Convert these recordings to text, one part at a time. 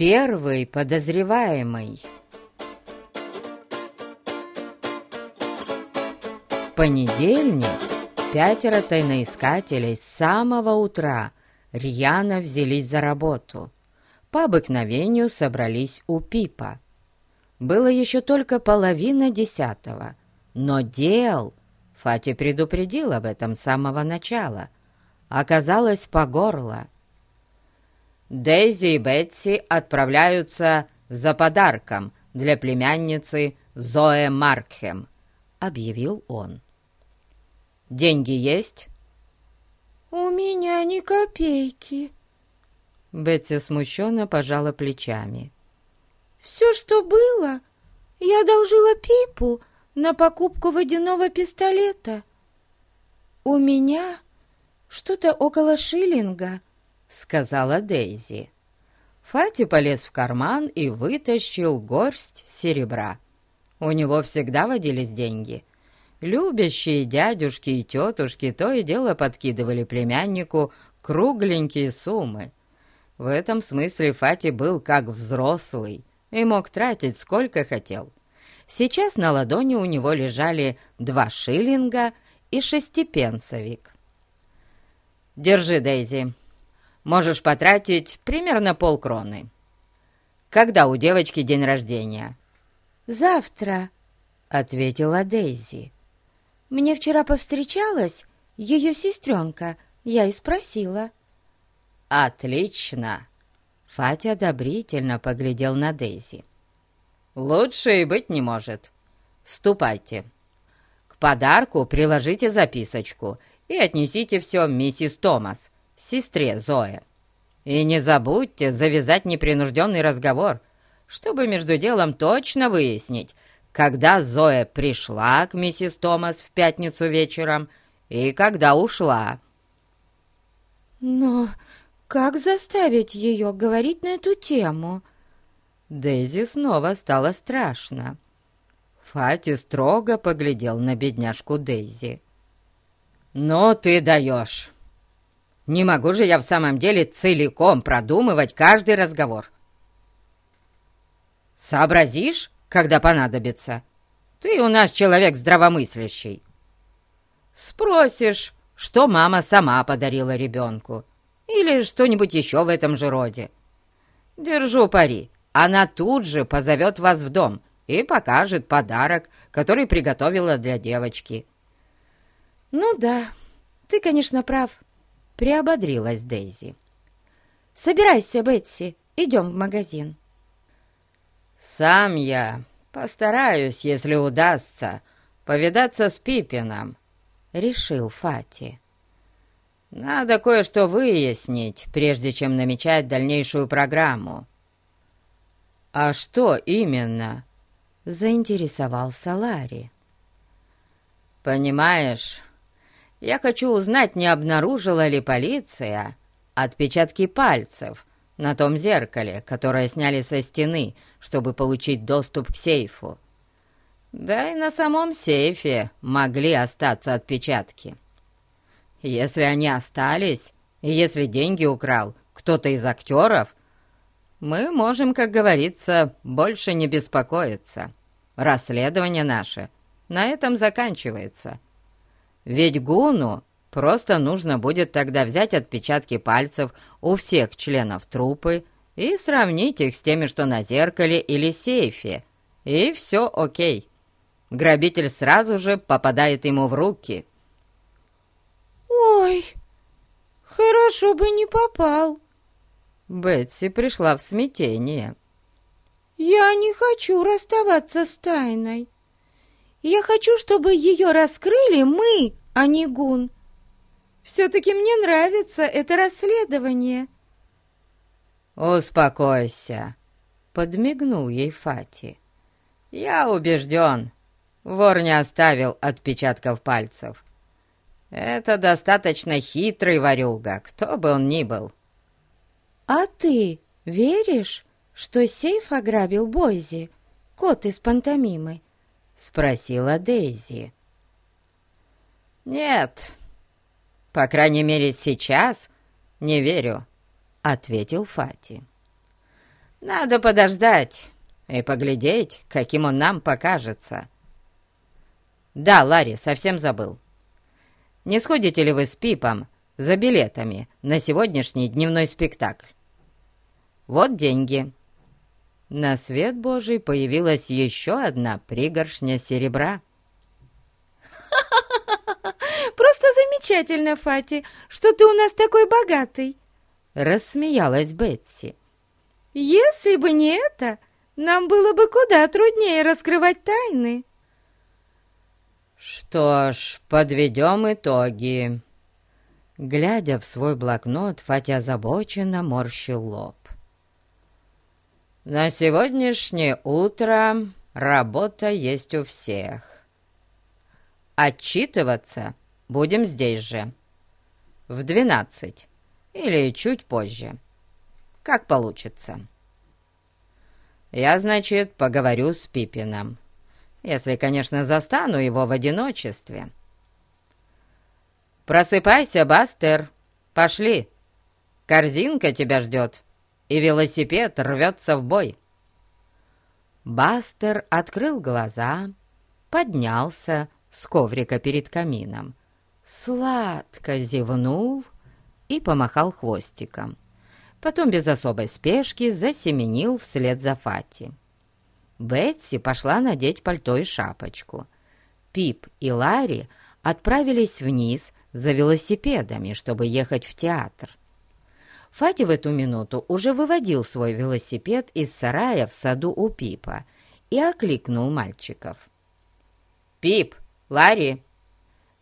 Первый подозреваемый. В понедельник пятеро тайноискателей с самого утра рьяно взялись за работу. По обыкновению собрались у Пипа. Было еще только половина десятого, но дел, Фати предупредил об этом с самого начала, оказалось по горло. Дейзи и Бетси отправляются за подарком для племянницы Зоэ Маркхем», — объявил он. «Деньги есть?» «У меня ни копейки». Бетси смущенно пожала плечами. «Все, что было, я одолжила Пипу на покупку водяного пистолета. У меня что-то около шиллинга» сказала Дейзи. Фати полез в карман и вытащил горсть серебра. У него всегда водились деньги. Любящие дядюшки и тетушки то и дело подкидывали племяннику кругленькие суммы. В этом смысле Фати был как взрослый и мог тратить сколько хотел. Сейчас на ладони у него лежали два шиллинга и шестипенсовик. «Держи, Дейзи», можешь потратить примерно полкроны. Когда у девочки день рождения?» «Завтра», — ответила Дейзи. «Мне вчера повстречалась ее сестренка, я и спросила». «Отлично!» Фати одобрительно поглядел на Дейзи. «Лучше и быть не может. Ступайте. К подарку приложите записочку и отнесите все миссис Томас, сестре Зое. И не забудьте завязать непринужденный разговор, чтобы между делом точно выяснить, когда Зоя пришла к миссис Томас в пятницу вечером и когда ушла. «Но как заставить ее говорить на эту тему?» Дейзи снова стало страшно. Фати строго поглядел на бедняжку Дейзи. «Ну ты даешь!» Не могу же я в самом деле целиком продумывать каждый разговор. Сообразишь, когда понадобится? Ты у нас человек здравомыслящий. Спросишь, что мама сама подарила ребенку, или что-нибудь еще в этом же роде. Держу пари, она тут же позовет вас в дом и покажет подарок, который приготовила для девочки. «Ну да, ты, конечно, прав», приободрилась Дейзи. «Собирайся, Бетси, идем в магазин». «Сам я постараюсь, если удастся, повидаться с Пипином», — решил Фати. «Надо кое-что выяснить, прежде чем намечать дальнейшую программу». «А что именно?» — заинтересовался Ларри. «Понимаешь, я хочу узнать, не обнаружила ли полиция отпечатки пальцев на том зеркале, которое сняли со стены, чтобы получить доступ к сейфу. Да и на самом сейфе могли остаться отпечатки. Если они остались, и если деньги украл кто-то из актеров, мы можем, как говорится, больше не беспокоиться. Расследование наше на этом заканчивается. Ведь Гуну просто нужно будет тогда взять отпечатки пальцев у всех членов трупы и сравнить их с теми, что на зеркале или сейфе, и все окей. Грабитель сразу же попадает ему в руки. «Ой, хорошо бы не попал!» Бетси пришла в смятение. «Я не хочу расставаться с тайной. Я хочу, чтобы ее раскрыли мы, а не Гун. Все-таки мне нравится это расследование». «Успокойся», — подмигнул ей Фати. «Я убежден, вор не оставил отпечатков пальцев. Это достаточно хитрый ворюга, кто бы он ни был». «А ты веришь, что сейф ограбил Бойзи, кот из пантомимы?» — спросила Дейзи. «Нет, по крайней мере, сейчас не верю», — ответил Фати. Надо подождать и поглядеть, каким он нам покажется. Да, Ларри, совсем забыл. Не сходите ли вы с Пипом за билетами на сегодняшний дневной спектакль? Вот деньги. На свет Божий появилась еще одна пригоршня серебра. «Просто замечательно, Фати, что ты у нас такой богатый!» Рассмеялась Бетси. «Если бы не это, нам было бы куда труднее раскрывать тайны». «Что ж, подведем итоги». Глядя в свой блокнот, Фатя озабоченно морщил лоб. «На сегодняшнее утро работа есть у всех. Отчитываться будем здесь же, в двенадцать или чуть позже, как получится. Я, значит, поговорю с Пипином, если, конечно, застану его в одиночестве. Просыпайся, Бастер, пошли, корзинка тебя ждет» и велосипед рвется в бой. Бастер открыл глаза, поднялся с коврика перед камином, сладко зевнул и помахал хвостиком. Потом без особой спешки засеменил вслед за Фати. Бетси пошла надеть пальто и шапочку. Пип и Ларри отправились вниз за велосипедами, чтобы ехать в театр. Фати в эту минуту уже выводил свой велосипед из сарая в саду у Пипа и окликнул мальчиков. «Пип, Ларри,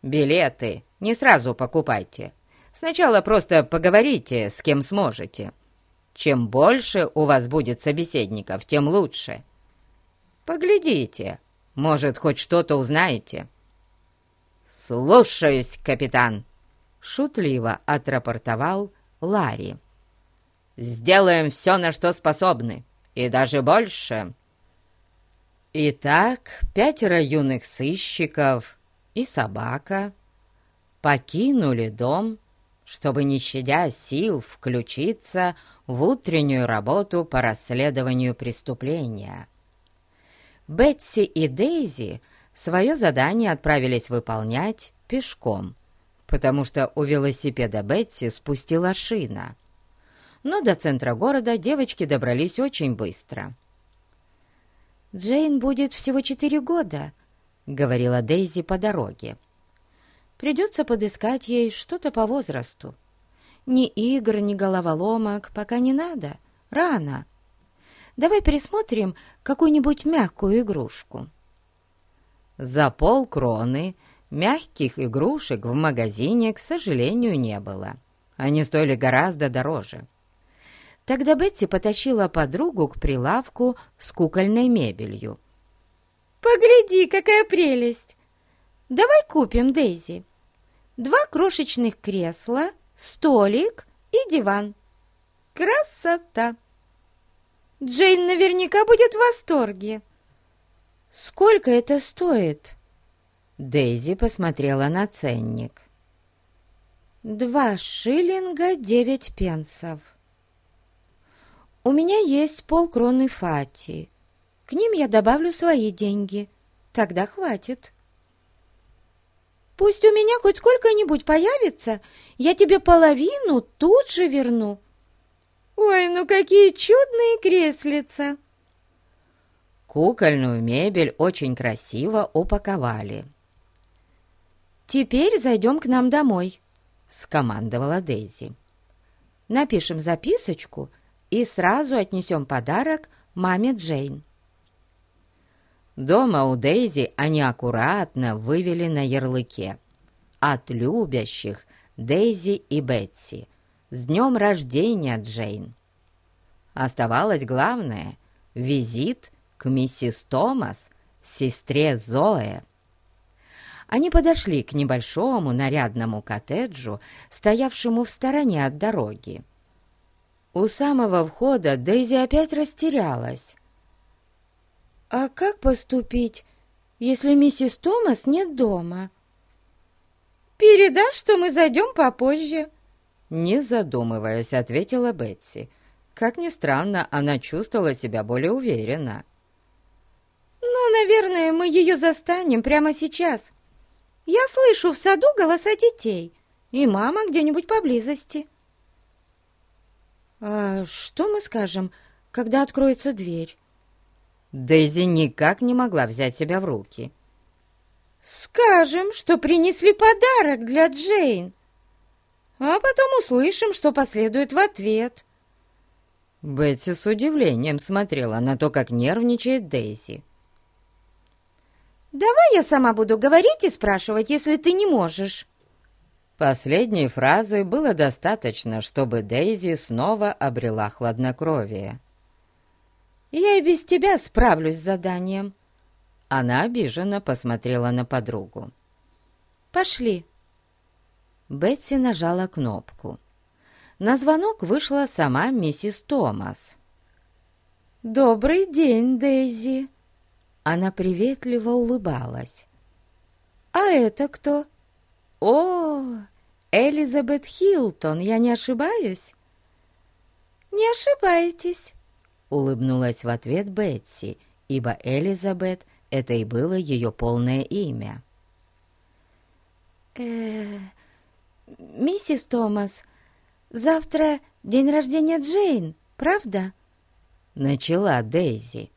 билеты не сразу покупайте. Сначала просто поговорите, с кем сможете. Чем больше у вас будет собеседников, тем лучше. Поглядите, может, хоть что-то узнаете». «Слушаюсь, капитан!» — шутливо отрапортовал Ларри. «Сделаем все, на что способны, и даже больше». Итак, пятеро юных сыщиков и собака покинули дом, чтобы, не щадя сил, включиться в утреннюю работу по расследованию преступления. Бетси и Дейзи свое задание отправились выполнять пешком – потому что у велосипеда Бетси спустила шина. Но до центра города девочки добрались очень быстро. «Джейн будет всего четыре года», — говорила Дейзи по дороге. «Придется подыскать ей что-то по возрасту. Ни игр, ни головоломок пока не надо. Рано. Давай пересмотрим какую-нибудь мягкую игрушку». За полкроны Мягких игрушек в магазине, к сожалению, не было. Они стоили гораздо дороже. Тогда Бетти потащила подругу к прилавку с кукольной мебелью. «Погляди, какая прелесть! Давай купим, Дейзи. Два крошечных кресла, столик и диван. Красота! Джейн наверняка будет в восторге. Сколько это стоит?» Дейзи посмотрела на ценник. «Два шиллинга девять пенсов. У меня есть полкроны фати. К ним я добавлю свои деньги. Тогда хватит». «Пусть у меня хоть сколько-нибудь появится, я тебе половину тут же верну». «Ой, ну какие чудные креслица!» Кукольную мебель очень красиво упаковали. «Теперь зайдем к нам домой», — скомандовала Дейзи. «Напишем записочку и сразу отнесем подарок маме Джейн». Дома у Дейзи они аккуратно вывели на ярлыке «От любящих Дейзи и Бетси. С днем рождения, Джейн!» Оставалось главное — визит к миссис Томас, сестре Зоэ. Они подошли к небольшому нарядному коттеджу, стоявшему в стороне от дороги. У самого входа Дейзи опять растерялась. «А как поступить, если миссис Томас нет дома?» «Передашь, что мы зайдем попозже?» Не задумываясь, ответила Бетси. Как ни странно, она чувствовала себя более уверенно. «Ну, наверное, мы ее застанем прямо сейчас. Я слышу в саду голоса детей, и мама где-нибудь поблизости». «А что мы скажем, когда откроется дверь?» Дейзи никак не могла взять себя в руки. «Скажем, что принесли подарок для Джейн, а потом услышим, что последует в ответ». Бетти с удивлением смотрела на то, как нервничает Дейзи. «Давай я сама буду говорить и спрашивать, если ты не можешь». Последней фразы было достаточно, чтобы Дейзи снова обрела хладнокровие. «Я и без тебя справлюсь с заданием». Она обиженно посмотрела на подругу. «Пошли». Бетти нажала кнопку. На звонок вышла сама миссис Томас. «Добрый день, Дейзи!» Она приветливо улыбалась. «А это кто?» «О, Элизабет Хилтон, я не ошибаюсь?» «Не ошибаетесь», — улыбнулась в ответ Бетси, ибо Элизабет — это и было ее полное имя. «Э, миссис Томас, завтра день рождения Джейн, правда?» Начала Дейзи.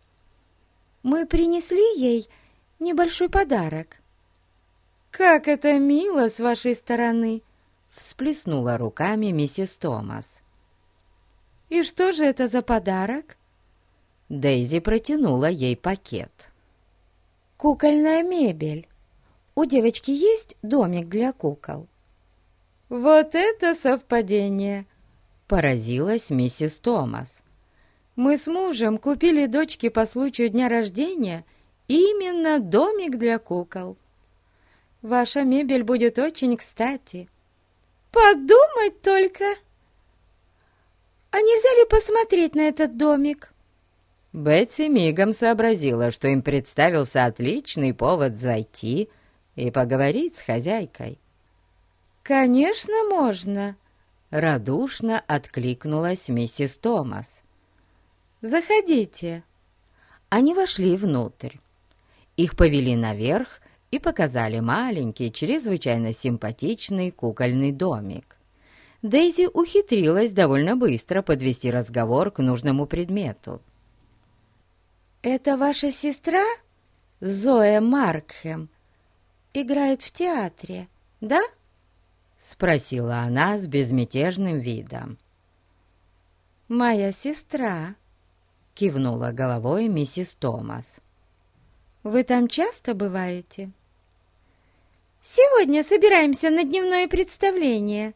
«Мы принесли ей небольшой подарок». «Как это мило с вашей стороны!» Всплеснула руками миссис Томас. «И что же это за подарок?» Дейзи протянула ей пакет. «Кукольная мебель. У девочки есть домик для кукол?» «Вот это совпадение!» — поразилась миссис Томас. «Мы с мужем купили дочке по случаю дня рождения именно домик для кукол. Ваша мебель будет очень кстати». «Подумать только! А нельзя ли посмотреть на этот домик?» Бетси мигом сообразила, что им представился отличный повод зайти и поговорить с хозяйкой. «Конечно, можно!» — радушно откликнулась миссис Томас. «Заходите!» Они вошли внутрь. Их повели наверх и показали маленький, чрезвычайно симпатичный кукольный домик. Дейзи ухитрилась довольно быстро подвести разговор к нужному предмету. «Это ваша сестра, Зоя Маркхэм, играет в театре, да?» Спросила она с безмятежным видом. «Моя сестра», — кивнула головой миссис Томас. «Вы там часто бываете?» «Сегодня собираемся на дневное представление».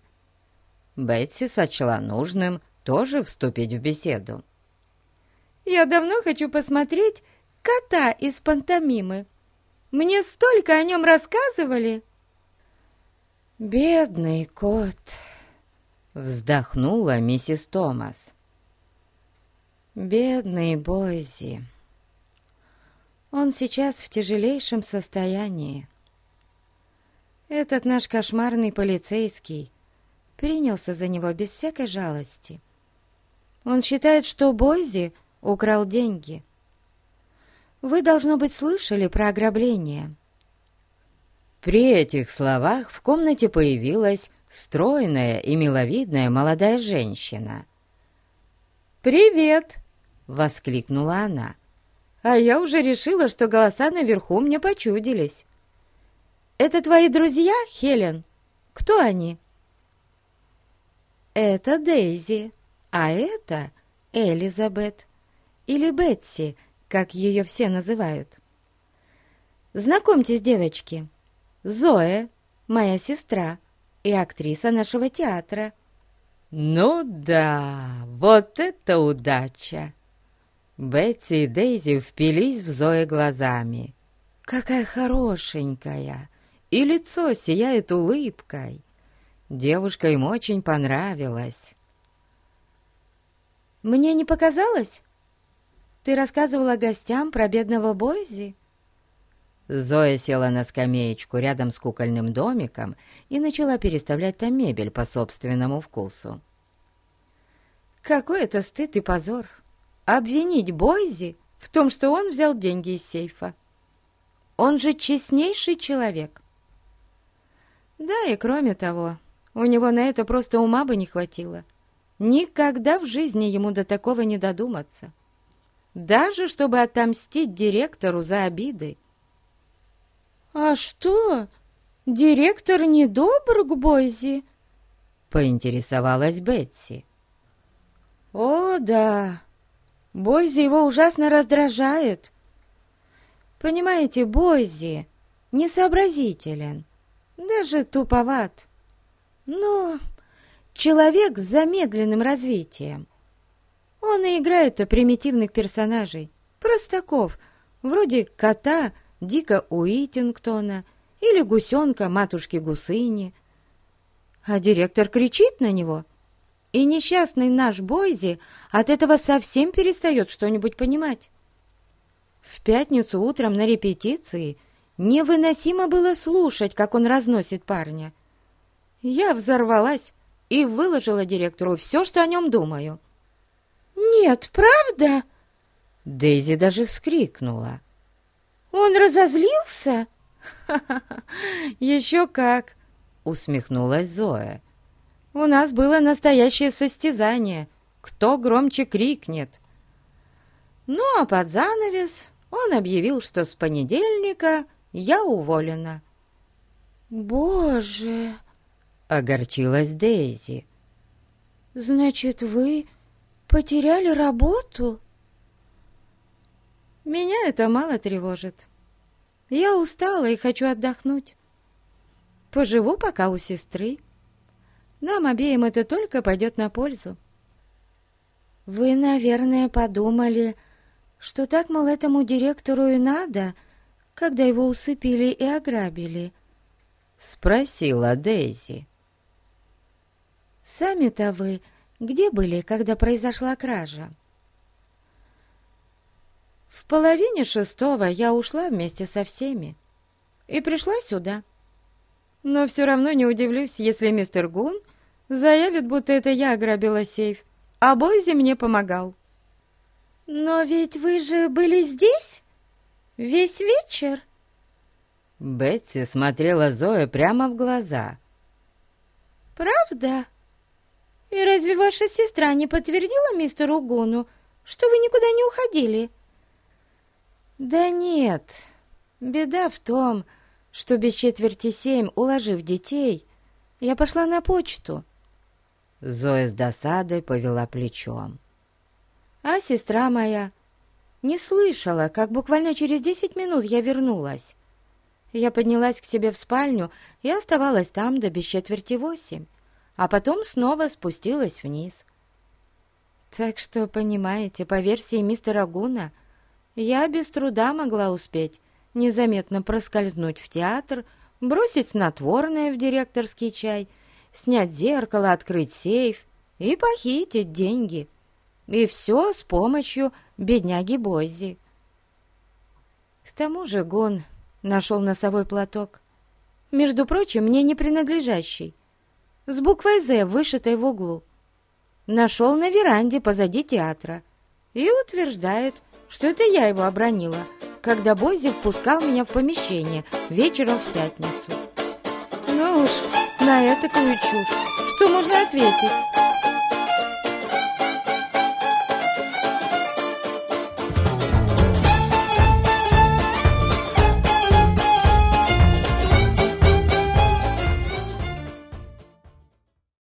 Бетси сочла нужным тоже вступить в беседу. «Я давно хочу посмотреть кота из пантомимы. Мне столько о нем рассказывали!» «Бедный кот!» — вздохнула миссис Томас. «Бедный Бойзи! Он сейчас в тяжелейшем состоянии. Этот наш кошмарный полицейский принялся за него без всякой жалости. Он считает, что Бойзи украл деньги. Вы, должно быть, слышали про ограбление». При этих словах в комнате появилась стройная и миловидная молодая женщина. «Привет!» — воскликнула она. «А я уже решила, что голоса наверху мне почудились. Это твои друзья, Хелен? Кто они?» «Это Дейзи, а это Элизабет, или Бетси, как ее все называют. Знакомьтесь, девочки, Зоя, моя сестра и актриса нашего театра». «Ну да, вот это удача!» Бетти и Дейзи впились в Зоe глазами. «Какая хорошенькая! И лицо сияет улыбкой!» Девушка им очень понравилась. «Мне не показалось? Ты рассказывала гостям про бедного Бойзи?» Зоя села на скамеечку рядом с кукольным домиком и начала переставлять там мебель по собственному вкусу. Какой это стыд и позор! Обвинить Бойзи в том, что он взял деньги из сейфа. Он же честнейший человек. Да, и кроме того, у него на это просто ума бы не хватило. Никогда в жизни ему до такого не додуматься. Даже чтобы отомстить директору за обиды. «А что, директор недобр к Бойзи?» — поинтересовалась Бетси. «О, да, Бойзи его ужасно раздражает. Понимаете, Бойзи несообразителен, даже туповат. Но человек с замедленным развитием. Он и играет примитивных персонажей, простаков, вроде кота Дика Уитингтона или гусенка матушки Гусыни. А директор кричит на него — и несчастный наш Бойзи от этого совсем перестает что-нибудь понимать. В пятницу утром на репетиции невыносимо было слушать, как он разносит парня. Я взорвалась и выложила директору все, что о нем думаю. «Нет, правда?» Дейзи даже вскрикнула. «Он разозлился?» «Ха-ха-ха! Еще как!» — усмехнулась Зоя. У нас было настоящее состязание, кто громче крикнет. Ну, а под занавес он объявил, что с понедельника я уволена. «Боже!» — огорчилась Дейзи. «Значит, вы потеряли работу?» «Меня это мало тревожит. Я устала и хочу отдохнуть. Поживу пока у сестры. Нам обеим это только пойдет на пользу. Вы, наверное, подумали, что так, мол, этому директору и надо, когда его усыпили и ограбили? Спросила Дейзи. Сами-то вы где были, когда произошла кража? В половине шестого я ушла вместе со всеми и пришла сюда. Но все равно не удивлюсь, если мистер Гун Заявит, будто это я ограбила сейф, а Бойзи мне помогал. «Но ведь вы же были здесь весь вечер?» Бетси смотрела Зоя прямо в глаза. «Правда? И разве ваша сестра не подтвердила мистеру Гуну, что вы никуда не уходили?» «Да нет, беда в том, что без четверти семь, уложив детей, я пошла на почту». Зоя с досадой повела плечом. А сестра моя не слышала, как буквально через десять минут я вернулась. Я поднялась к себе в спальню и оставалась там до без четверти восемь, а потом снова спустилась вниз. Так что, понимаете, по версии мистера Гуна, я без труда могла успеть незаметно проскользнуть в театр, бросить снотворное в директорский чай — снять зеркало, открыть сейф и похитить деньги. И все с помощью бедняги Бойзи. К тому же Гон нашел носовой платок. Между прочим, мне не принадлежащий. С буквой «З», вышитой в углу. Нашел на веранде позади театра. И утверждает, что это я его обронила, когда Бойзи впускал меня в помещение вечером в пятницу. Ну уж... На этакую чушь что можно ответить?